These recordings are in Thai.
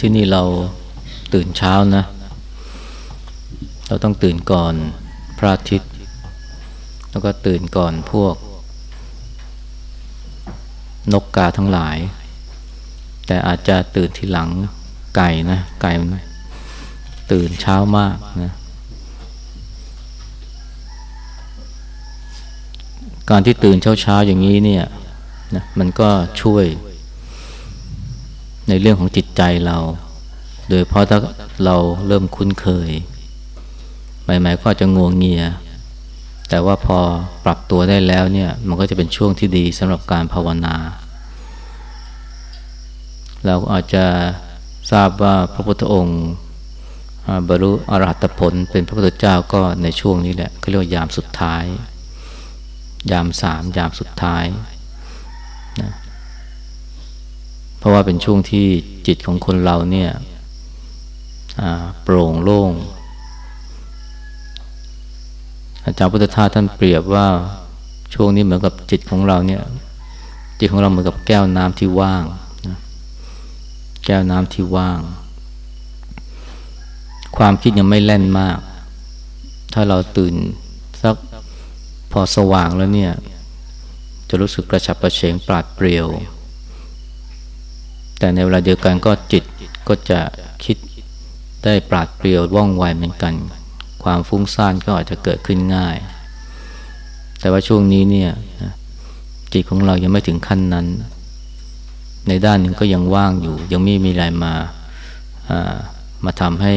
ที่นี่เราตื่นเช้านะ เราต้องตื่นก่อนพระอาทิตย์ แล้วก็ตื่นก่อนพวก นกกาทั้งหลาย แต่อาจจะตื่นทีหลังไก่นะ ไก่ตื่นเช้ามากนะ การที่ตื่นเช้าๆอย่างนี้เนี่ยนะมันก็ช่วย ในเรื่องของจิตใจเรา โดยเพราะถ้าเราเริ่มคุ้นเคย ใหม่ๆก็จะงวงเงีย แต่ว่าพอปรับตัวได้แล้วเนี่ยมันก็จะเป็นช่วงที่ดีสำหรับการภาวนา เราอาจจะทราบว่าพระพุทธองค์บรรลุอรหัตผลเป็นพระพุทธเจ้าก็ในช่วงนี้แหละเขาเรียกว่ายามสุดท้าย ยามสามยามสุดท้ายนะ เพราะว่าเป็นช่วงที่จิตของคนเราเนี่ยโปร่งโล่ง อาจารย์พุทธทาสท่านเปรียบว่าช่วงนี้เหมือนกับจิตของเราเนี่ย จิตของเราเหมือนกับแก้วน้ำที่ว่างนะแก้วน้ำที่ว่าง ความคิดยังไม่แล่นมาก ถ้าเราตื่นสักพอสว่างแล้วเนี่ย จะรู้สึกกระฉับกระเฉงปราดเปรียว แต่ในเวลาเดียวกันก็จิตก็จะคิดได้ปราดเปรียวว่องไวเหมือนกัน ความฟุ้งซ่านก็อาจจะเกิดขึ้นง่าย แต่ว่าช่วงนี้เนี่ยจิตของเรายังไม่ถึงขั้นนั้น ในด้านหนึ่งก็ยังว่างอยู่ ยังไม่มีอะไรมามาทำให้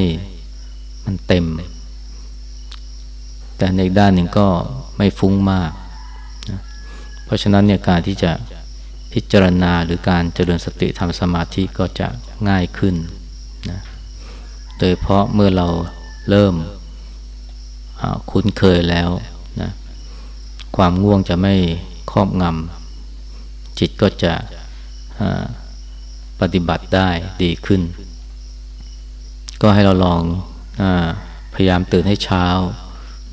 มันเต็ม แต่ในด้านหนึ่งก็ไม่ฟุ้งมาก เพราะฉะนั้นเนี่ยการที่จะ พิจารณาหรือการเจริญสติทำสมาธิก็จะง่ายขึ้นนะโดยเพราะเมื่อเราเริ่มคุ้นเคยแล้วนะความง่วงจะไม่ครอบงำจิตก็จะปฏิบัติได้ดีขึ้น ก็ให้เราลองอพยายามตื่นให้เช้า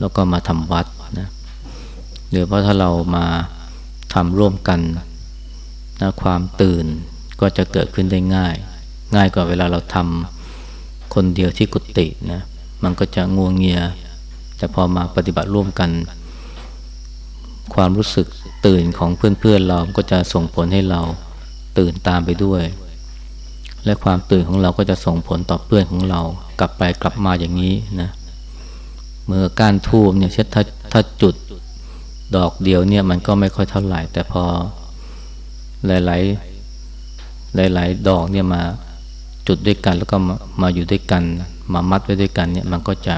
แล้วก็มาทำวัดนะหรือเพราะถ้าเรามาทำร่วมกัน นะความตื่นก็จะเกิดขึ้นได้ง่าย ง่ายกว่าเวลาเราทำคนเดียวที่กุฏินะมันก็จะงวงเงีย แต่พอมาปฏิบัติร่วมกัน ความรู้สึกตื่นของเพื่อนๆเราก็จะส่งผลให้เราตื่นตามไปด้วย และความตื่นของเราก็จะส่งผลต่อเพื่อนของเรากลับไปกลับมาอย่างนี้นะเมื่อการทูบเนี่ยเช่นถ้าถ้าจุดดอกเดียวเนี่ยมันก็ไม่ค่อยเท่าไหร่ แต่พอ หลายๆ หลาย ๆ ดอกเนี่ยมาจุดด้วยกันแล้วก็มามาอยู่ด้วยกัน มามัดไว้ด้วยกันเนี่ยมันก็จะ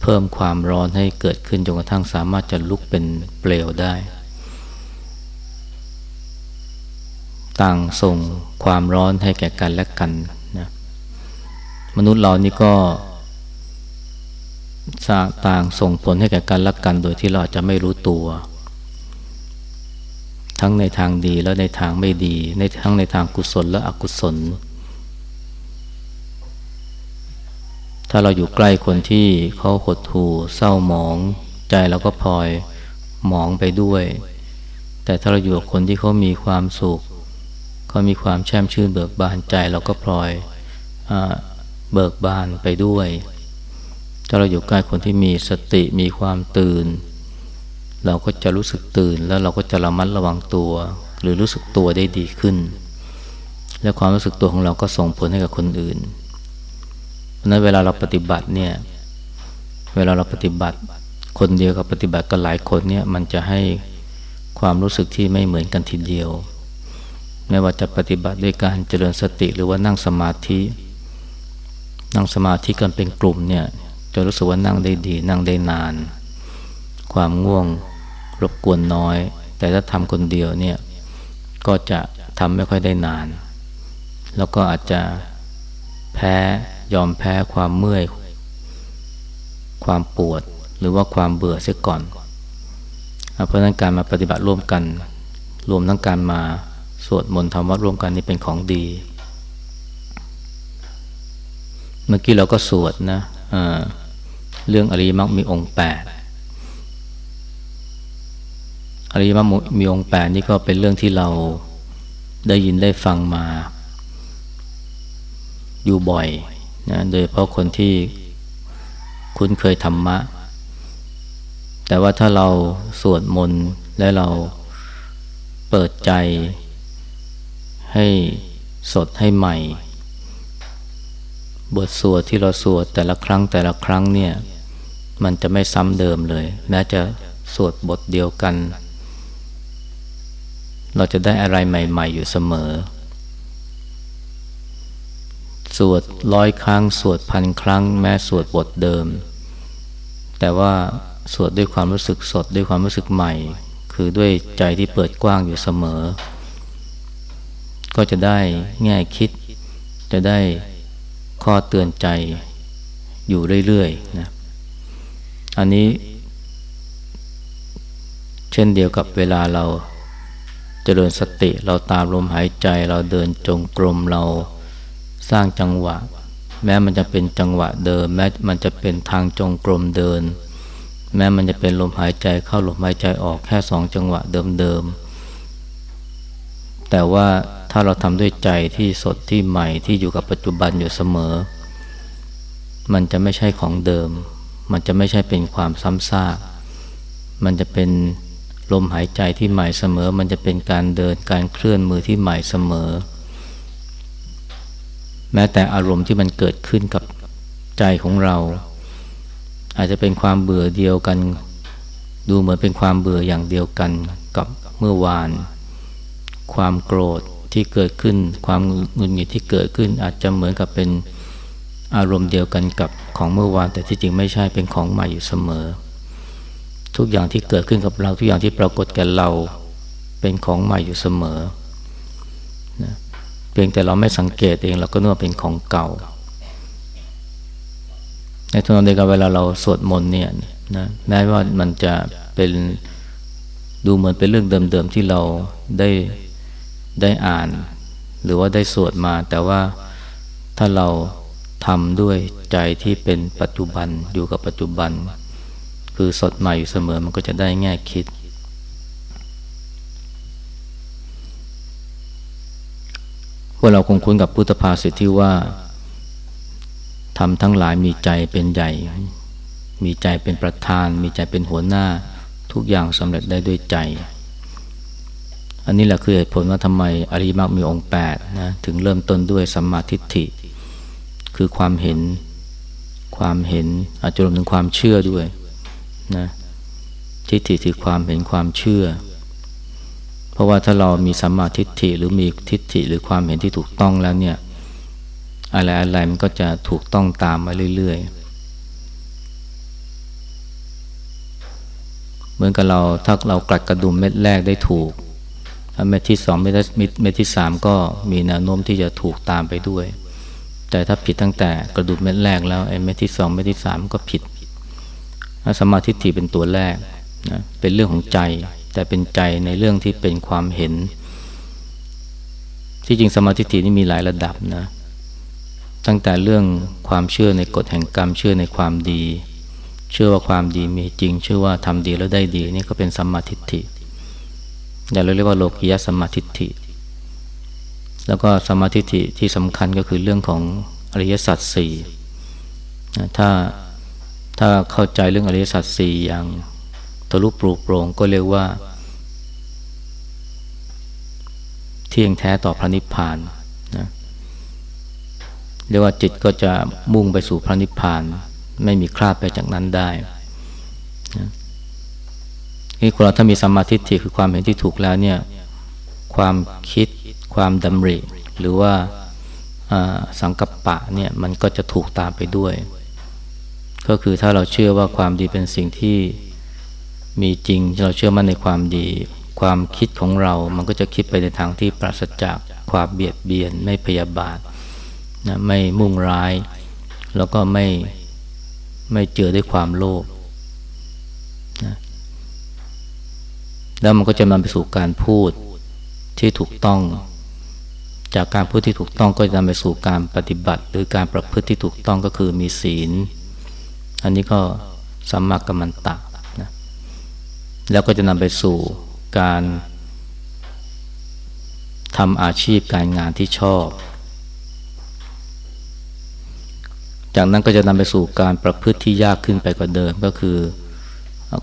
เพิ่มความร้อนให้เกิดขึ้นจนกระทั่งสามารถจะลุกเป็นเปลวได้ ต่างส่งความร้อนให้แก่กันและกันนะมนุษย์เรานี่ก็ต่างส่งผลให้แก่กันและกัน โดยที่เราจะไม่รู้ตัว ทั้งในทางดีและในทางไม่ดี ในทั้งในทางกุศลและอกุศล ถ้าเราอยู่ใกล้คนที่เขาหดหู่เศร้าหมอง ใจเราก็พลอยหมองไปด้วย แต่ถ้าเราอยู่กับคนที่เขามีความสุขเขามีความแช่มชื่นเบิกบานใจเราก็พลอยอเบิกบานไปด้วย ถ้าเราอยู่ใกล้คนที่มีสติมีความตื่น เราก็จะรู้สึกตื่นแล้วเราก็จะระมัดระวังตัว หรือรู้สึกตัวได้ดีขึ้น และความรู้สึกตัวของเราก็ส่งผลให้กับคนอื่น เพราะนั้นเวลาเราปฏิบัติเนี่ยเวลาเราปฏิบัติ คนเดียวกับปฏิบัติกับหลายคนเนี่ยมันจะให้ความรู้สึกที่ไม่เหมือนกันทีเดียวไม่ว่าจะปฏิบัติด้วยการเจริญสติหรือว่านั่งสมาธิ นั่งสมาธิกันเป็นกลุ่มเนี่ยจะรู้สึกว่านั่งได้ดี นั่งได้นาน ความง่วง รบกวนน้อย แต่ถ้าทำคนเดียวเนี่ยก็จะทำไม่ค่อยได้นาน แล้วก็อาจจะแพ้ยอมแพ้ความเมื่อย ความปวดหรือว่าความเบื่อเสียก่อน เพราะนั้นการมาปฏิบัติร่วมกัน รวมทั้งการมาสวดมนต์ทำวัดร่วมกันนี่เป็นของดี เมื่อกี้เราก็สวดนะเรื่องอริมรรคมีองค์แปด อริยมรรคมีองค์แปดนี่ก็เป็นเรื่องที่เราได้ยินได้ฟังมา อยู่บ่อยนะโดยเพราะคนที่คุ้นเคยธรรมะ แต่ว่าถ้าเราสวดมนต์และเราเปิดใจ ให้สดให้ใหม่ บทสวดที่เราสวดแต่ละครั้งแต่ละครั้งเนี่ย มันจะไม่ซ้ำเดิมเลยแม้จะสวดบทเดียวกัน เราจะได้อะไรใหม่ ๆ อยู่เสมอ สวดร้อยครั้ง สวดพันครั้ง แม้สวดบทเดิม แต่ว่าสวดด้วยความรู้สึกสดด้วยความรู้สึกใหม่ คือด้วยใจที่เปิดกว้างอยู่เสมอ ก็จะได้แง่คิด จะได้ข้อเตือนใจอยู่เรื่อยๆนะอันนี้ เช่นเดียวกับเวลาเรา ริญสติ เราตามลมหายใจเราเดินจงกรมเราสร้างจังหวะ แม้มันจะเป็นจังหวะเดิม แม้มันจะเป็นทางจงกรมเดิน แม้มันจะเป็นลมหายใจเข้าลมหายใจออกแค่สองจังหวะเดิมๆแต่ว่าถ้าเราทำด้วยใจที่สดที่ใหม่ที่อยู่กับปัจจุบันอยู่เสมอ มันจะไม่ใช่ของเดิม มันจะไม่ใช่เป็นความซ้ำซากมันจะเป็น ลมหายใจที่ใหม่เสมอ มันจะเป็นการเดินการเคลื่อนมือที่ใหม่เสมอ แม้แต่อารมณ์ที่มันเกิดขึ้นกับใจของเรา อาจจะเป็นความเบื่อเดียวกัน ดูเหมือนเป็นความเบื่ออย่างเดียวกันกับเมื่อวาน ความโกรธที่เกิดขึ้น ความหงุดหงิดที่เกิดขึ้น อาจจะเหมือนกับเป็นอารมณ์เดียวกันกับของเมื่อวาน แต่ที่จริงไม่ใช่เป็นของใหม่อยู่เสมอ ทุกอย่างที่เกิดขึ้นกับเรา ทุกอย่างที่ปรากฏแก่เราเป็นของใหม่อยู่เสมอนะเพียงแต่เราไม่สังเกตเองเราก็นึกว่าเป็นของเก่า ในทางเดียวกันเวลาเราสวดมนต์เนี่ยนะแม้ว่ามันจะเป็นดูเหมือนเป็นเรื่องเดิมๆที่เราได้ได้อ่าน หรือว่าได้สวดมา แต่ว่าถ้าเราทำด้วยใจที่เป็นปัจจุบันอยู่กับปัจจุบัน คือสดใหม่อยู่เสมอมันก็จะได้แง่คิด พวกเราคงคุ้นกับพุทธภาษิตที่ว่าทำทั้งหลายมีใจเป็นใหญ่ มีใจเป็นประธาน มีใจเป็นหัวหน้า ทุกอย่างสำเร็จได้ด้วยใจ อันนี้แหละคือเหตุผลว่าทำไมอริมักมีองค์แปดนะถึงเริ่มต้นด้วยสัมมาทิฏฐิ คือความเห็น ความเห็นอาจจะรวมถึงความเชื่อด้วย นะทิฏฐิคือความเห็นความเชื่อ เพราะว่าถ้าเรามีสัมมาทิฏฐิหรือมีทิฏฐิหรือความเห็นที่ถูกต้องแล้วเนี่ยอะไรอะไรมันก็จะถูกต้องตามมาเรื่อยๆ เหมือนกับเราถ้าเรากลัดกระดุมเม็ดแรกได้ถูกเม็ดที่สองเม็ดเม็ดที่สามก็มีแนวโน้มที่จะถูกตามไปด้วย แต่ถ้าผิดตั้งแต่กระดุมเม็ดแรกแล้วไอ้เม็ดที่สองเม็ดที่สามก็ผิด สมาธิฏฐิเป็นตัวแรกนะเป็นเรื่องของใจ แต่เป็นใจในเรื่องที่เป็นความเห็น ที่จริงสมาธิฏฐินี่มีหลายระดับนะ ตั้งแต่เรื่องความเชื่อในกฎแห่งกรรมเชื่อในความดี เชื่อว่าความดีมีจริง เชื่อว่าทำดีแล้วได้ดีนี่ก็เป็นสมาธิฏฐิอย่างเราเรียกว่าโลกิยะสมาธิิแล้วก็สมาธิิที่สำคัญก็คือเรื่องของอริยสัจสี่ถ้า ถ้าเข้าใจเรื่องอริยสัจสี่อย่างทะลุปลูกโปร่งก็เรียกว่า เที่ยงแท้ต่อพระนิพพานนะเรียกว่าจิตก็จะมุ่งไปสู่พระนิพพาน ไม่มีคลาดไปจากนั้นได้นะนี่คนเราถ้ามีสัมมาทิฏฐิคือความเห็นที่ถูกแล้วเนี่ย ความคิด ความดำริ หรือว่าสังกัปปะเนี่ยมันก็จะถูกตามไปด้วย ก็คือถ้าเราเชื่อว่าความดีเป็นสิ่งที่มีจริง เราเชื่อมั่นในความดี ความคิดของเรา มันก็จะคิดไปในทางที่ปราศจากความเบียดเบียน ไม่พยาบาทนะไม่มุ่งร้าย แล้วก็ไม่ไม่เจอด้วยความโลภนะแล้วมันก็จะนำไปสู่การพูดที่ถูกต้อง จากการพูดที่ถูกต้องก็จะนำไปสู่การปฏิบัติ หรือการประพฤติที่ถูกต้องก็คือมีศีล อันนี้ก็สัมมากัมมันตะนะแล้วก็จะนำไปสู่การทำอาชีพการงานที่ชอบ จากนั้นก็จะนำไปสู่การประพฤติที่ยากขึ้นไปกว่าเดิมก็คือ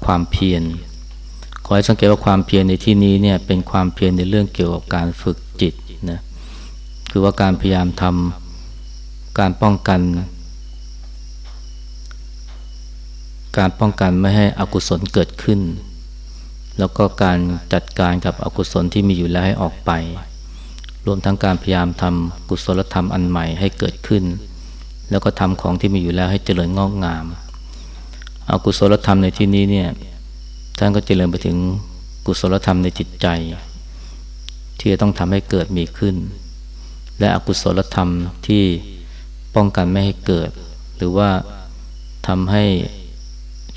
ความเพียร ขอให้สังเกตว่าความเพียรในที่นี้เนี่ยเป็นความเพียรในเรื่องเกี่ยวกับการฝึกจิตนะ คือว่าการพยายามทำการป้องกัน การป้องกันไม่ให้อกุศลเกิดขึ้น แล้วก็การจัดการกับอกุศลที่มีอยู่แล้วให้ออกไป รวมทั้งการพยายามทำกุศลธรรมอันใหม่ให้เกิดขึ้น แล้วก็ทำของที่มีอยู่แล้วให้เจริญงอกงามอากุศลธรรมในที่นี้เนี่ยท่านก็เจริญไปถึงกุศลธรรมในจิตใจ ที่จะต้องทำให้เกิดมีขึ้น และอกุศลธรรมที่ป้องกันไม่ให้เกิด หรือว่าทำให้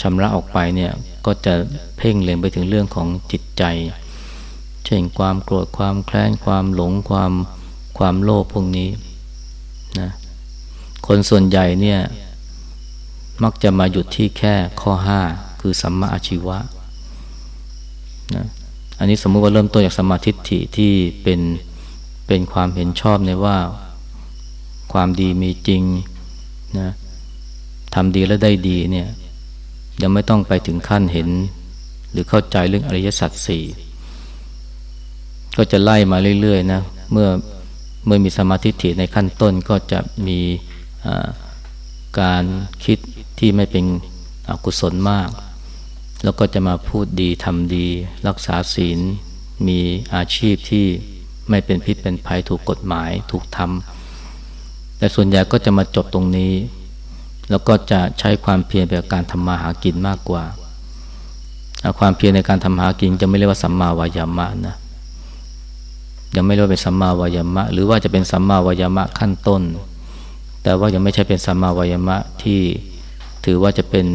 ชำระออกไปเนี่ยก็จะเพ่งเล็งไปถึงเรื่องของจิตใจ เช่นความโกรธความแค้นความหลงความความโลภพวกนี้นะคนส่วนใหญ่เนี่ยมักจะมาหยุดที่แค่ข้อห้าคือสัมมาอาชีวะนะอันนี้สมมุติว่าเริ่มต้นจากสมาธิฐิที่เป็นเป็นความเห็นชอบในว่าความดีมีจริงนะทำดีแล้วได้ดีเนี่ย ยังไม่ต้องไปถึงขั้นเห็น หรือเข้าใจเรื่องอริยสัจสี่ก็จะไล่มาเรื่อยๆนะเมื่อเมื่อมีสมาธิฐิในขั้นต้นก็จะมีการคิดที่ไม่เป็นอกุศลมาก แล้วก็จะมาพูดดีทำดี รักษาศีล มีอาชีพที่ไม่เป็นพิษเป็นภัยถูกกฎหมายถูกทำแต่ส่วนใหญ่ก็จะมาจบตรงนี้ แล้วก็จะใช้ความเพียรแบบการทำมาหากินมากกว่า ความเพียรในการทำหากินจะไม่เรียกว่าสัมมาวายามะนะยังไม่เรียกว่าเป็นสัมมาวายามะ หรือว่าจะเป็นสัมมาวายามะขั้นต้น แต่ว่ายังไม่ใช่เป็นสัมมาวายามะที่ถือว่าจะเป็น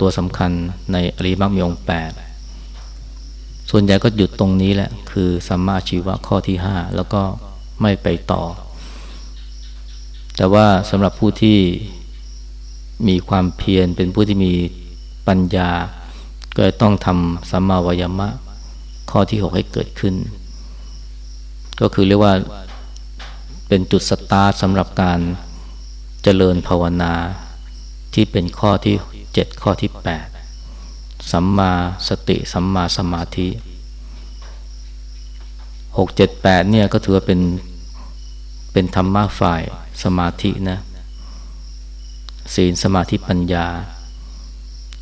ตัวสำคัญในอริมักมีองแปดส่วนใหญ่ก็หยุดตรงนี้แหละ คือสัมมาชีวะข้อที่ห้าแล้วก็ไม่ไปต่อ แต่ว่าสำหรับผู้ที่ มีความเพียรเป็นผู้ที่มีปัญญา ก็ต้องทำสัมมาวายมะ ข้อที่หกให้เกิดขึ้น ก็คือเรียกว่าเป็นจุดสตาร์สำหรับการเจริญภาวนาที่เป็นข้อที่เจ็ดข้อที่แปดสัมมาสติสัมมาสมาธิหกเจ็ดแปดเนี่ยก็ถือว่าเป็นเป็นธรรมะฝ่ายสมาธินะ ศีลสมาธิปัญญา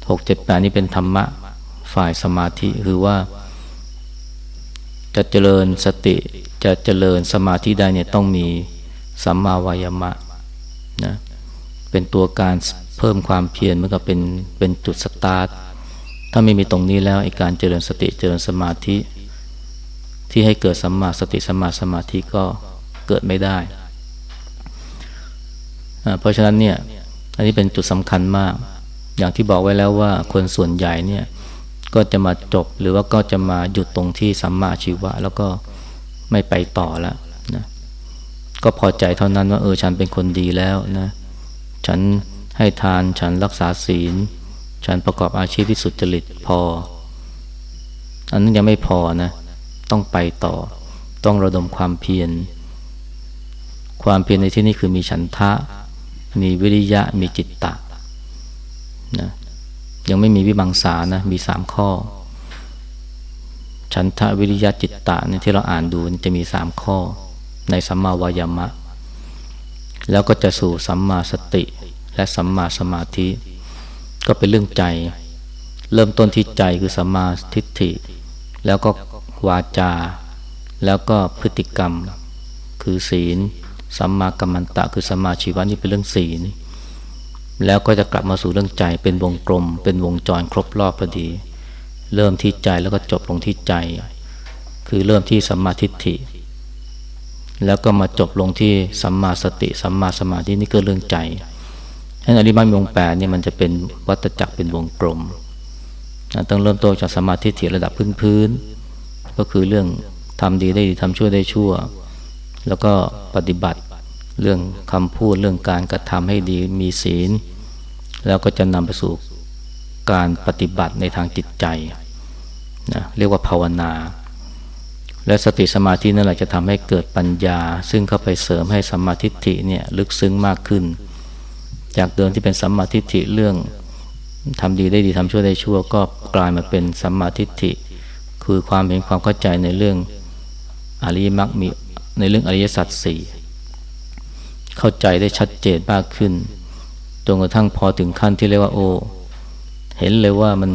หกเจ็ดแปดนี่เป็นธรรมะฝ่ายสมาธิคือว่า จะเจริญสติจะเจริญสมาธิได้เนี่ยต้องมีสัมมาวายมะนะเป็นตัวการเพิ่มความเพียรมันก็เป็นเป็นจุดสตาร์ทถ้าไม่มีตรงนี้แล้วไอ้การเจริญสติเจริญสมาธิ ที่ให้เกิดสัมมาสติสัมมาสมาธิก็เกิดไม่ได้ เพราะฉะนั้นเนี่ย อันนี้เป็นจุดสำคัญมาก อย่างที่บอกไว้แล้วว่าคนส่วนใหญ่เนี่ยก็จะมาจบหรือว่าก็จะมาหยุดตรงที่สัมมาชีวะ แล้วก็ไม่ไปต่อแล้วนะก็พอใจเท่านั้นว่าเออฉันเป็นคนดีแล้วนะฉันให้ทานฉันรักษาศีล ฉันประกอบอาชีพที่สุจริตพอ อันนั้นยังไม่พอนะ ต้องไปต่อ ต้องระดมความเพียรความเพียรในที่นี้คือมีฉันทะ มีวิริยะ มีจิตตะนะยังไม่มีวิบังสานะมีสามข้อ ฉันทะวิริยะจิตตะเนี่ยที่เราอ่านดูจะมีสามข้อ ในสัมมาวายามะ แล้วก็จะสู่สัมมาสติและสัมมาสมาธิ ก็เป็นเรื่องใจ เริ่มต้นที่ใจคือสัมมาทิฏฐิ แล้วก็วาจา แล้วก็พฤติกรรม คือศีล สัมมากัมมันตะคือสัมมาชีวะนี่เป็นเรื่องศีลแล้วก็จะกลับมาสู่เรื่องใจเป็นวงกลม เป็นวงจรครบรอบพอดี เริ่มที่ใจแล้วก็จบลงที่ใจ คือเริ่มที่สัมมาทิฏฐิ แล้วก็มาจบลงที่สัมมาสติสัมมาสมาธินี่ก็เรื่องใจฉะนั้นอริมัมวงแปดเนี่ยมันจะเป็นวัตจักรเป็นวงกลมต้องเริ่มต้นจากสมาธิถี่ระดับพื้นๆก็คือเรื่องทำดีได้ดีทำชั่วได้ชั่ว แล้วก็ปฏิบัติเรื่องคำพูดเรื่องการกระทำให้ดีมีศีล แล้วก็จะนำไปสู่การปฏิบัติในทางจิตใจนะเรียกว่าภาวนา และสติสมาธินั่นแหละจะทำให้เกิดปัญญา ซึ่งเข้าไปเสริมให้สมาธิิเนี่ยลึกซึ้งมากขึ้น จากเดิมที่เป็นสัมมาทิฏฐิเรื่องทำดีได้ดีทำชั่วได้ชั่ว ก็กลายมาเป็นสัมมาทิฏฐิ คือความเห็นความเข้าใจในเรื่องอริยมรรคมี ในเรื่องอริยสัจสี่เข้าใจได้ชัดเจนมากขึ้นจนกระทั่งพอถึงขั้นที่เรียกว่าโอ เห็นเลยว่ามัน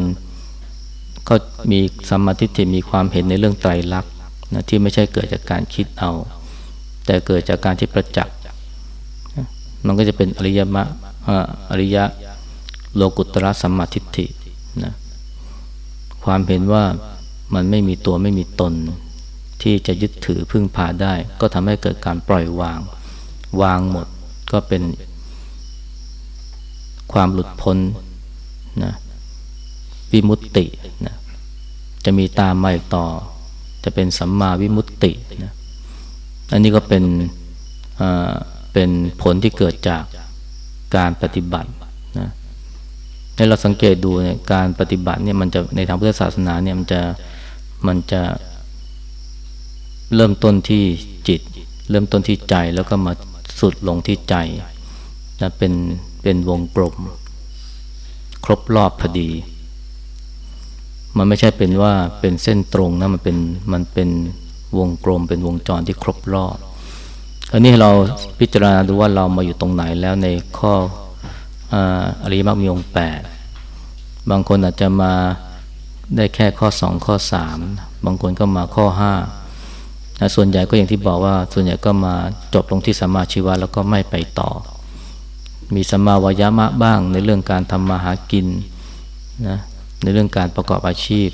ก็มีสัมมาทิฏฐิมีความเห็นในเรื่องไตรลักษณ์นะที่ไม่ใช่เกิดจากการคิดเอา แต่เกิดจากการที่ประจักษ์มันก็จะเป็นอริยมรรคอริยะโลกุตระสัมมาทิฏฐินะความเห็นว่ามันไม่มีตัวไม่มีตน ที่จะยึดถือพึ่งพาได้ ก็ทำให้เกิดการปล่อยวาง วางหมดก็เป็น ความหลุดพ้นนะวิมุตตินะจะมีตามมาอีกต่อ จะเป็นสัมมาวิมุตตินะอันนี้ก็เป็นเป็นผลที่เกิดจากการปฏิบัตินะให้เราสังเกตดูเนี่ยการปฏิบัติเนี่ยมันจะในทางพุทธศาสนาเนี่ยมันจะมันจะ เริ่มต้นที่จิต เริ่มต้นที่ใจแล้วก็มาสุดลงที่ใจนะเป็นเป็นวงกลม ครบรอบพอดี มันไม่ใช่เป็นว่าเป็นเส้นตรงนะมันเป็นมันเป็นวงกลม เป็นวงจรที่ครบรอบอันนี้เราพิจารณาดูว่าเรามาอยู่ตรงไหนแล้วในข้ออริมักมีองแปดบางคนอาจจะมาได้แค่ข้อสองข้อสามบางคนก็มาข้อห้า ส่วนใหญ่ก็อย่างที่บอกว่าส่วนใหญ่ก็มาจบลงที่สัมมาชีวะแล้วก็ไม่ไปต่อ มีสัมมาวายามะบ้างในเรื่องการทำมาหากินนะในเรื่องการประกอบอาชีพ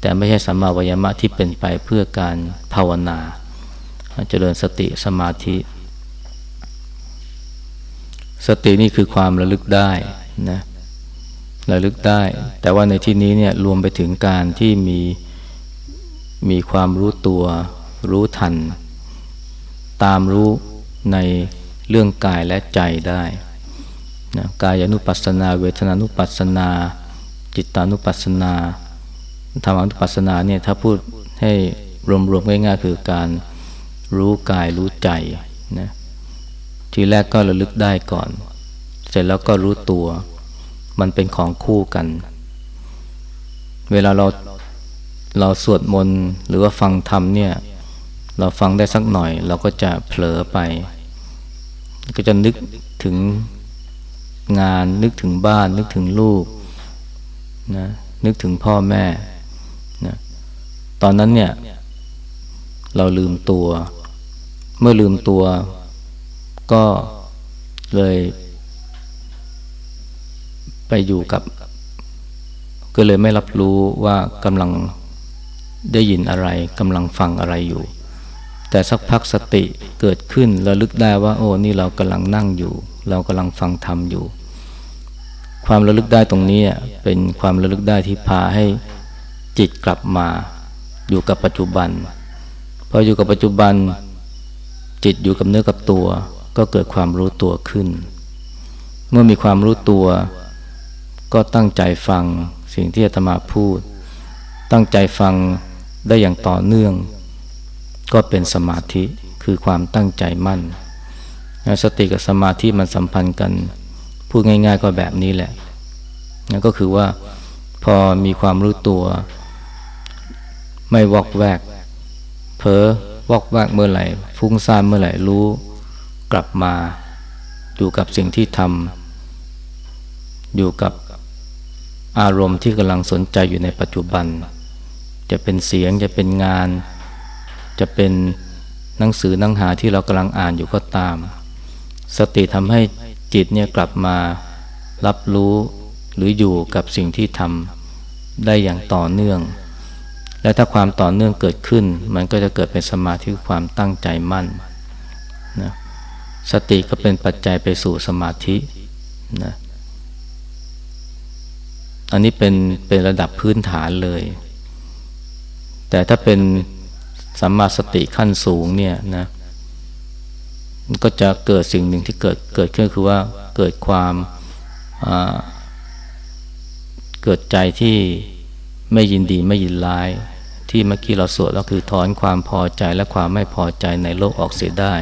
แต่ไม่ใช่สัมมาวายามะที่เป็นไปเพื่อการภาวนา เจริญสติสมาธิ สตินี่คือความระลึกได้นะระลึกได้ แต่ว่าในที่นี้เนี่ยรวมไปถึงการที่มีมีความรู้ตัว รู้ทัน ตามรู้ในเรื่องกายและใจได้นะกายานุปัสสนา เวทนานุปัสสนา จิตานุปัสสนาธรรมานุปัสสนาเนี่ยถ้าพูดให้รวมๆง่ายๆคือการรู้กายรู้ใจนะทีแรกก็ระลึกได้ก่อน เสร็จแล้วก็รู้ตัว มันเป็นของคู่กัน เวลาเราเราสวดมนต์หรือว่าฟังธรรมเนี่ย เราฟังได้สักหน่อย เราก็จะเผลอไป ก็จะนึกถึงงานนึกถึงบ้าน นึกถึงลูกนะนึกถึงพ่อแม่นะตอนนั้นเนี่ย เราลืมตัว เมื่อลืมตัว ก็เลย ไปอยู่กับ ก็เลยไม่รับรู้ว่ากำลังได้ยินอะไรกำลังฟังอะไรอยู่ แต่สักพักสติเกิดขึ้นระลึกได้ว่า โอ้นี่เรากำลังนั่งอยู่ เรากำลังฟังธรรมอยู่ ความระลึกได้ตรงนี้เป็นความระลึกได้ที่พาให้จิตกลับมาอยู่กับปัจจุบันพออยู่กับปัจจุบัน จิตอยู่กับเนื้อกับตัว ก็เกิดความรู้ตัวขึ้น เมื่อมีความรู้ตัว ก็ตั้งใจฟังสิ่งที่อาตมาพูด ตั้งใจฟังได้อย่างต่อเนื่อง ก็เป็นสมาธิคือความตั้งใจมั่นสติกับสมาธิมันสัมพันธ์กัน พูดง่ายๆก็แบบนี้แหละนั่นก็คือว่าพอมีความรู้ตัว ไม่วอกแวกเผลอวอกแวกเมื่อไหร่ ฟุ้งซ่านเมื่อไหร่รู้กลับมา อยู่กับสิ่งที่ทำอยู่กับอารมณ์ที่กำลังสนใจอยู่ในปัจจุบัน จะเป็นเสียงจะเป็นงาน จะเป็นหนังสือหนังหาที่เรากำลังอ่านอยู่ก็ตาม สติทำให้จิตเนี่ยกลับมารับรู้หรืออยู่กับสิ่งที่ทำได้อย่างต่อเนื่อง และถ้าความต่อเนื่องเกิดขึ้น มันก็จะเกิดเป็นสมาธิความตั้งใจมั่นนะสติก็เป็นปัจจัยไปสู่สมาธินะอันนี้เป็นเป็นระดับพื้นฐานเลย แต่ถ้าเป็น สัมมาสติขั้นสูงเนี่ยนะมันก็จะเกิดสิ่งหนึ่งที่เกิดเกิดขึ้นคือว่าเกิดความเกิดใจที่ไม่ยินดีไม่ยินร้าย ที่เมื่อกี้เราสวดก็คือถอนความพอใจและความไม่พอใจในโลกออกเสียได้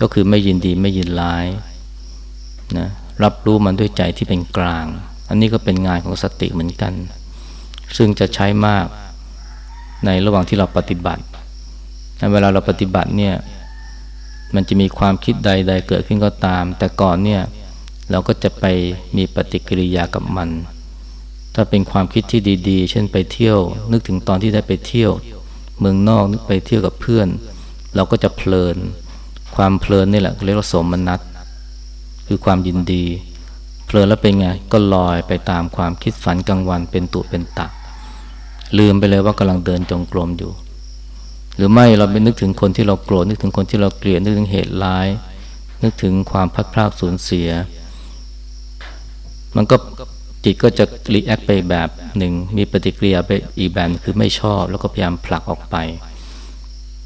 ก็คือไม่ยินดีไม่ยินร้ายนะรับรู้มันด้วยใจที่เป็นกลาง อันนี้ก็เป็นงานของสติเหมือนกัน ซึ่งจะใช้มากในระหว่างที่เราปฏิบัติ เวลาเราปฏิบัติเนี่ย มันจะมีความคิดใด ๆ เกิดขึ้นก็ตาม แต่ก่อนเนี่ยเราก็จะไปมีปฏิกิริยากับมัน ถ้าเป็นความคิดที่ดี ๆ เช่นไปเที่ยว นึกถึงตอนที่ได้ไปเที่ยว เมืองนอกนึกไปเที่ยวกับเพื่อน เราก็จะเพลิน ความเพลินนี่แหละเรียกว่าสมนัตคือความยินดี เพลินแล้วเป็นไงก็ลอยไปตามความคิดฝันกลางวันเป็นตุเป็นตะลืมไปเลยว่ากำลังเดินจงกรมอยู่ หรือไม่เราไปนึกถึงคนที่เราโกรธนึกถึงคนที่เราเกลียดนึกถึงเหตุร้าย นึกถึงความพัดพลาดสูญเสีย มันก็จิตก็จะรีแอคไปแบบหนึ่ง มีปฏิกิริยาไปอีกแบบคือไม่ชอบ แล้วก็พยายามผลักออกไป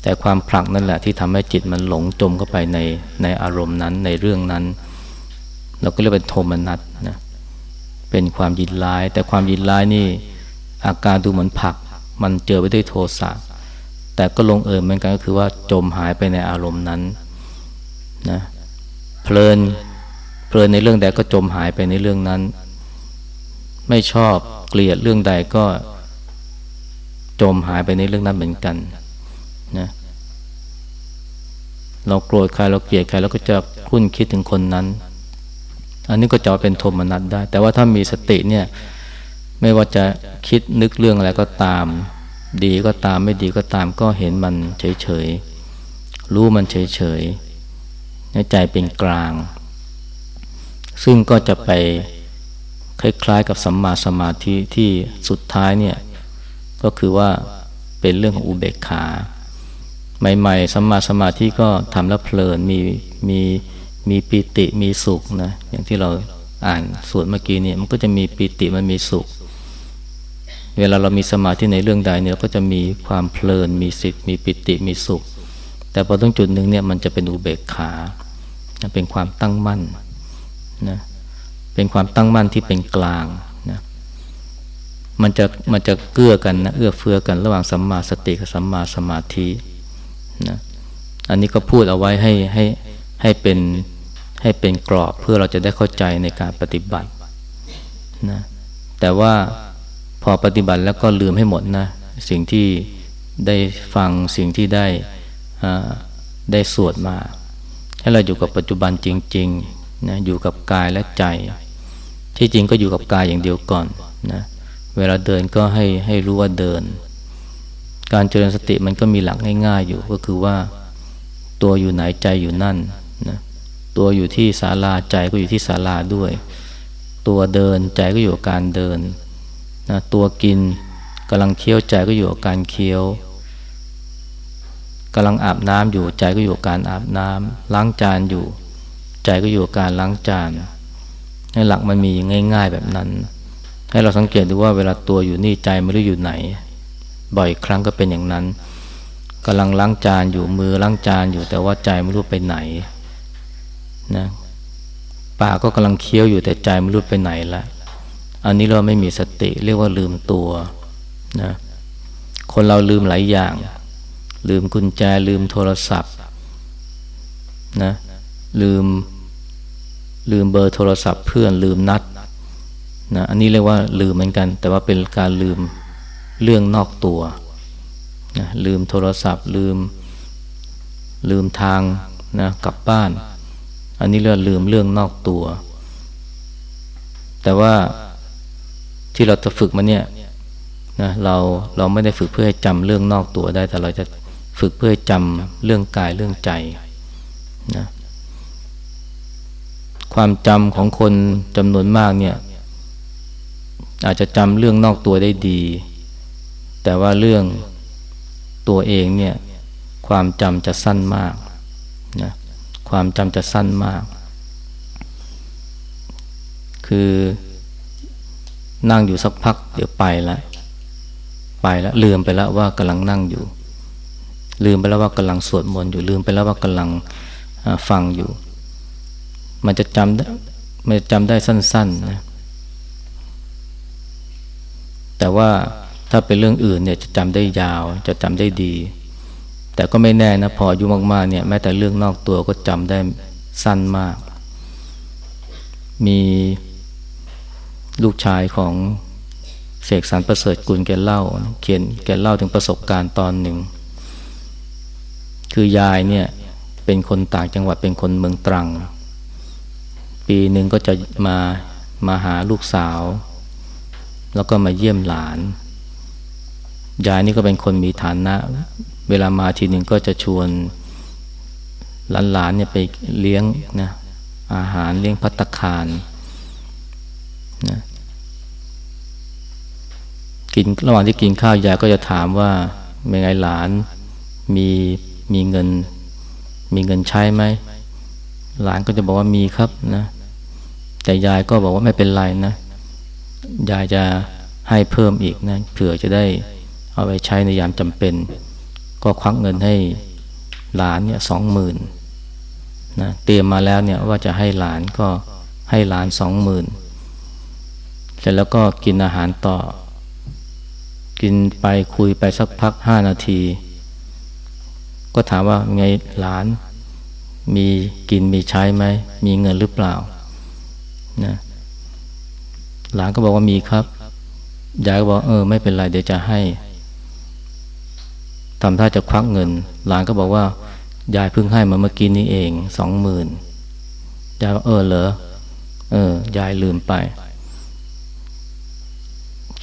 แต่ความผลักนั่นแหละที่ทำให้จิตมันหลงจมเข้าไปในในอารมณ์นั้นในเรื่องนั้น เราก็เรียกเป็นโทมนัสนะเป็นความยินร้าย แต่ความยินร้ายนี่อาการดูเหมือนผัก มันเจอไปด้วยโทสะ แต่ก็ลงเอยเหมือนกันก็คือว่าจมหายไปในอารมณ์นั้นนะเพลินเพลินในเรื่องใดก็จมหายไปในเรื่องนั้น ไม่ชอบเกลียดเรื่องใดก็จมหายไปในเรื่องนั้นเหมือนกันนะเราโกรธใครเราเกลียดใครเราก็จะคุ้นคิดถึงคนนั้น อันนี้ก็จะเป็นโทมนัสได้ แต่ว่าถ้ามีสติเนี่ย ไม่ว่าจะคิดนึกเรื่องอะไรก็ตาม ดีก็ตามไม่ดีก็ตามก็เห็นมันเฉยๆ รู้มันเฉยๆในใจเป็นกลาง ซึ่งก็จะไปคล้ายๆกับสัมมาสมาธิที่สุดท้ายเนี่ยก็คือว่าเป็นเรื่องของอุเบกขา ใหม่ๆสัมมาสมาธิก็ทำแล้วเพลินมีมีมีปิติมีสุขนะอย่างที่เราอ่านสวดเมื่อกี้เนี่ยมันก็จะมีปิติมันมีสุข เวลาเรามีสมาธิในเรื่องใดเนี่ยก็จะมีความเพลิน มีสิทธิ์มีปิติมีสุข แต่พอต้องจุดหนึ่งเนี่ยมันจะเป็นอุเบกขาเป็นความตั้งมั่นนะเป็นความตั้งมั่นที่เป็นกลางนะมันจะมันจะเกื้อกันนะเอื้อเฟื้อกันระหว่างสัมมาสติกับสัมมาสมาธินะอันนี้ก็พูดเอาไว้ให้ให้ให้เป็นให้เป็นกรอบเพื่อเราจะได้เข้าใจในการปฏิบัตินะแต่ว่า พอปฏิบัติแล้วก็ลืมให้หมดนะ สิ่งที่ได้ฟังสิ่งที่ได้ได้สวดมา ให้เราอยู่กับปัจจุบันจริงนะอยู่กับกายและใจ ที่จริงก็อยู่กับกายอย่างเดียวก่อนนะเวลาเดินก็ให้ให้รู้ว่าเดิน การเจริญสติมันก็มีหลักง่ายๆอยู่ก็คือว่า ตัวอยู่ไหนใจอยู่นั่นนะตัวอยู่ที่ศาลาใจก็อยู่ที่ศาลาด้วย ตัวเดินใจก็อยู่กับการเดิน นะตัวกินกำลังเคี้ยวใจก็อยู่กับการเคี้ยวกำลังอาบน้ำอยู่ใจก็อยู่กับการอาบน้ำล้างจานอยู่ ใจก็อยู่กับการล้างจานให้หลักมันมีง่าย ๆแบบนั้น ให้เราสังเกตดูว่าเวลาตัวอยู่นี่ใจไม่รู้อยู่ไหน บ่อยครั้งก็เป็นอย่างนั้นกำลังล้างจานอยู่มือล้างจานอยู่แต่ว่าใจไม่รู้ไปไหนนะปากก็กำลังเคี้ยวอยู่แต่ใจไม่รู้ไปไหนละ อันนี้เราไม่มีสติ เรียกว่าลืมตัวนะคนเราลืมหลายอย่าง ลืมกุญแจลืมโทรศัพท์นะลืมลืมเบอร์โทรศัพท์เพื่อนลืมนัดนะอันนี้เรียกว่าลืมเหมือนกัน แต่ว่าเป็นการลืมเรื่องนอกตัวนะลืมโทรศัพท์ ลืมลืมทางนะกลับบ้าน อันนี้เรียกลืมเรื่องนอกตัว แต่ว่า ที่เราจะฝึกมันเนี่ยนะเราเราไม่ได้ฝึกเพื่อให้จำเรื่องนอกตัวได้ แต่เราจะฝึกเพื่อให้จำเรื่องกายเรื่องใจนะความจำของคนจำนวนมากเนี่ย อาจจะจำเรื่องนอกตัวได้ดี แต่ว่าเรื่องตัวเองเนี่ย ความจำจะสั้นมากนะความจำจะสั้นมาก คือ นั่งอยู่สักพัก เดี๋ยวไปล้วไปแล้วลืมไปแล้วว่ากำลังนั่งอยู่ ลืมไปแล้วว่ากำลังสวดมนต์อยู่ลืมไปแล้วว่ากำลังฟังอยู่ มันจะจำได้มันจำได้สั้นๆนะแต่ว่าถ้าเป็นเรื่องอื่นเนี่ยจะจำได้ยาวจะจำได้ดี แต่ก็ไม่แน่นะพออายุมากๆเนี่ยแม้แต่เรื่องนอกตัวก็จำได้สั้นมาก มี ลูกชายของเสกสรรประเสริฐกุลแกเล่า เขียนแกเล่าถึงประสบการณ์ตอนหนึ่ง คือยายเนี่ยเป็นคนต่างจังหวัดเป็นคนเมืองตรัง ปีหนึ่งก็จะมามาหาลูกสาว แล้วก็มาเยี่ยมหลาน ยายนี่ก็เป็นคนมีฐานะ เวลามาทีหนึ่งก็จะชวนหลานๆเนี่ยไปเลี้ยงนะอาหารเลี้ยงพัตคาร นะกินระหว่างที่กินข้าวยายก็จะถามว่าเป็นไงหลานมีมีเงิน มีเงินใช้ไหมหลานก็จะบอกว่ามีครับนะแต่ยายก็บอกว่าไม่เป็นไรนะยายจะให้เพิ่มอีกนะเผื่อจะได้เอาไปใช้ในยามจำเป็น ก็ควักเงินให้หลานเนี่ยสองหมื่นนะเตรียมมาแล้วเนี่ยว่าจะให้หลานก็ให้หลานสองหมื่น สร็จแล้วก็กินอาหารต่อ กินไปคุยไปสักพักห้านาที ก็ถามว่าไงหลาน มีกินมีใช้ไหม มีเงินหรือเปล่านะหลานก็บอกว่ามีครับยายก็บอกเออไม่เป็นไรเดี๋ยวจะให้ทำท่าจะควักเงิน หลานก็บอกว่ายายเพิ่งให้มาเมื่อกี้นี้เองสองหมื่นยายเออเหรอเออ ยายลืมไป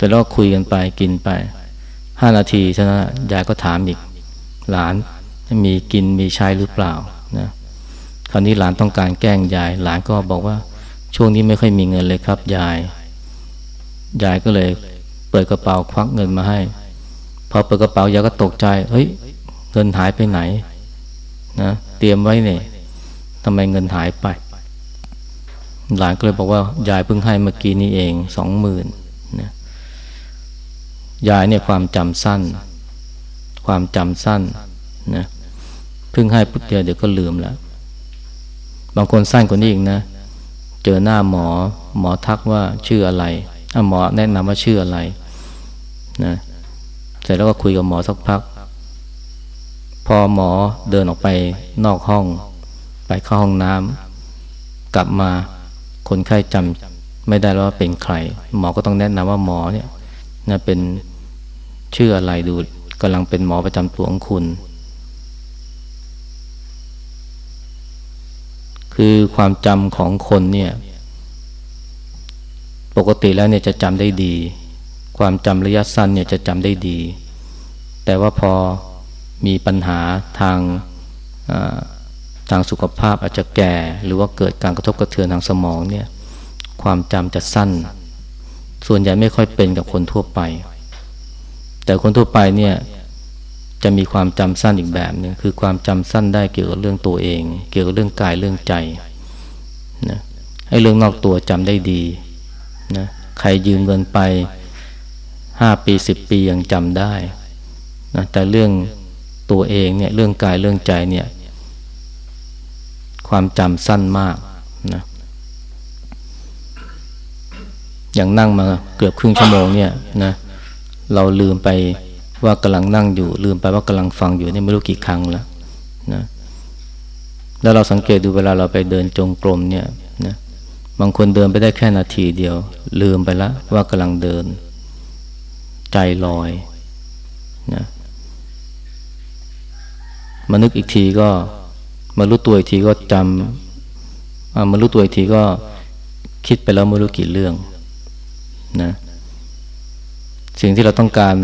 เสร็จแล้วคุยกันไปกินไปห้านาทีฉะนั้นยายก็ถามอีก หลานมีกินมีใช้หรือเปล่านะคราวนี้หลานต้องการแกล้งยาย หลานก็บอกว่าช่วงนี้ไม่ค่อยมีเงินเลยครับยาย ยายก็เลยเปิดกระเป๋าควักเงินมาให้ พอเปิดกระเป๋ายายก็ตกใจ เฮ้ย เงินหายไปไหนนะเตรียมไว้เนี่ยทำไมเงินหายไป หลานก็เลยบอกว่ายายเพิ่งให้เมื่อกี้นี้เองสองหมื่น ยายเนี่ยความจำสั้น ความจำสั้นนะเพิ่งให้ปุ๊บเดียวเดี๋ยวก็ลืมแล้ว บางคนสั้นกว่านี้อีกนะ เจอหน้าหมอ หมอทักว่าชื่ออะไรอหมอแนะนำว่าชื่ออะไรนะเสร็จแล้วก็คุยกับหมอสักพัก พอหมอเดินออกไปนอกห้อง ไปเข้าห้องน้ำกลับมาคนไข้จำไม่ได้แล้วว่าเป็นใคร หมอก็ต้องแนะนำว่าหมอเนี่ยนะเป็น ชื่ออะไรดูกำลังเป็นหมอประจำตัวของคุณ คือความจำของคนเนี่ยปกติแล้วเนี่ยจะจำได้ดี ความจำระยะสั้นเนี่ยจะจำได้ดี แต่ว่าพอมีปัญหาทางทางสุขภาพอาจจะแก่ หรือว่าเกิดการกระทบกระเทือนทางสมองเนี่ยความจำจะสั้น ส่วนใหญ่ไม่ค่อยเป็นกับคนทั่วไป แต่คนทั่วไปเนี่ยจะมีความจำสั้นอีกแบบหนึ่งคือความจำสั้นได้เกี่ยวกับเรื่องตัวเอง เกี่ยวกับเรื่องกายเรื่องใจนะให้เรื่องนอกตัวจำได้ดีนะใครยืมเงินไปห้าปีสิบปียังจำได้นะแต่เรื่องตัวเองเนี่ยเรื่องกายเรื่องใจเนี่ยความจำสั้นมากนะอย่างนั่งมาเกือบครึ่งชั่วโมงเนี่ยนะ เราลืมไปว่ากำลังนั่งอยู่ ลืมไปว่ากำลังฟังอยู่นี่ไม่รู้กี่ครั้งแล้วนะแล้วเราสังเกตดูเวลาเราไปเดินจงกรมเนี่ยนะบางคนเดินไปได้แค่นาทีเดียว ลืมไปล้วว่ากำลังเดิน ใจลอยนะมานึกอีกทีก็มารู้ตัวอีกทีก็จำมารู้ตัวอีกทีก็คิดไปแล้วไม่รู้กี่เรื่องนะ สิ่งที่เราต้องการ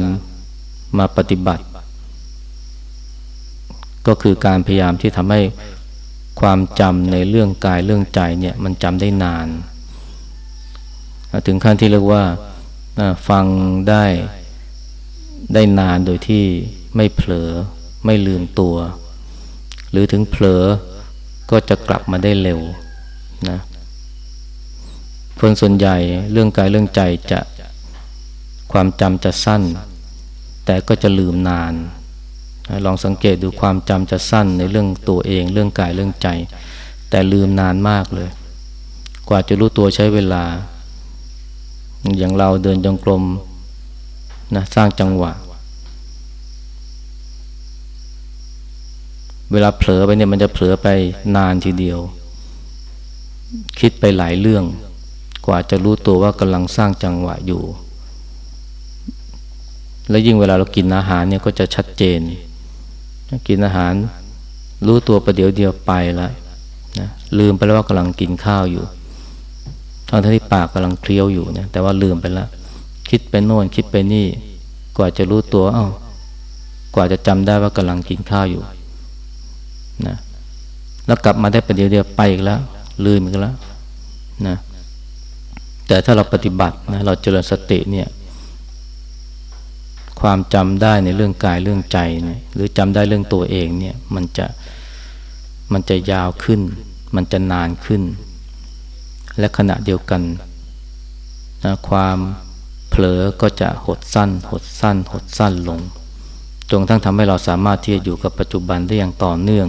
มาปฏิบัติ ก็คือการพยายามที่ทำให้ความจำในเรื่องกายเรื่องใจเนี่ยมันจำได้นาน ถึงขั้นที่เรียกว่าฟังได้ได้นานโดยที่ไม่เผลอไม่ลืมตัว หรือถึงเผลอก็จะกลับมาได้เร็วนะคนส่วนใหญ่เรื่องกายเรื่องใจจะ ความจำจะสั้น แต่ก็จะลืมนาน ลองสังเกตดูความจำจะสั้นในเรื่องตัวเอง เรื่องกายเรื่องใจ แต่ลืมนานมากเลย กว่าจะรู้ตัวใช้เวลา อย่างเราเดินจงกรมนะสร้างจังหวะ เวลาเผลอไปเนี่ยมันจะเผลอไปนานทีเดียว คิดไปหลายเรื่อง กว่าจะรู้ตัวว่ากำลังสร้างจังหวะอยู่ และยิ่งเวลาเรากินอาหารเนี่ยก็จะชัดเจน กินอาหารรู้ตัวประเดี๋ยวเดียวไปแล้วนะลืมไปแล้วว่ากำลังกินข้าวอยู่ทางที่ปากกำลังเคี้ยวอยู่เนี่ยแต่ว่าลืมไปแล้วคิดไปโน่นคิดไปนี่ กว่าจะรู้ตัวเอา้ากว่าจะจำได้ว่ากำลังกินข้าวอยู่นะแล้วกลับมาได้ประเดี๋ยวเดียวไปอีกแล้ว ลืมอีกแล้วนะแต่ถ้าเราปฏิบัตินะเราเจริญสติเนี่ย ความจำได้ในเรื่องกายเรื่องใจเนี่ยหรือจำได้เรื่องตัวเองเนี่ยมันจะมันจะยาวขึ้น มันจะนานขึ้น และขณะเดียวกันนะความเผลอก็จะหดสั้น หดสั้น หดสั้นลงจนทั้งทำให้เราสามารถที่จะอยู่กับปัจจุบันได้อย่างต่อเนื่อง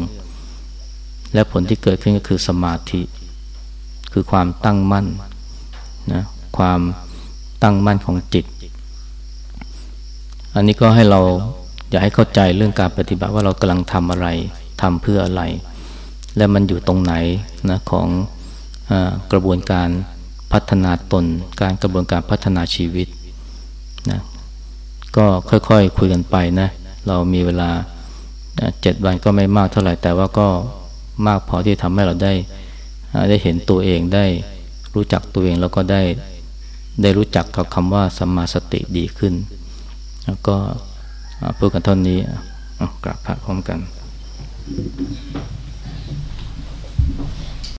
และผลที่เกิดขึ้นก็คือสมาธิ คือความตั้งมั่นนะความตั้งมั่นของจิต อันนี้ก็ให้เราอยากให้เข้าใจเรื่องการปฏิบัติว่าเรากำลังทำอะไรทำเพื่ออะไร และมันอยู่ตรงไหนนะของอกระบวนการพัฒนาตน การกระบวนการพัฒนาชีวิตนะก็ค่อยๆคคุยกันไปนะเรามีเวลาเจ็ดวันก็ไม่มากเท่าไหร่ แต่ว่าก็มากพอที่ทำให้เราได้ได้เห็นตัวเองได้รู้จักตัวเองแล้วก็ได้ได้รู้จักกับคำว่าสัมมาสติดีขึ้น แล้วก็พูดกันเท่านี้กลับพระพร้อมกัน Thank you.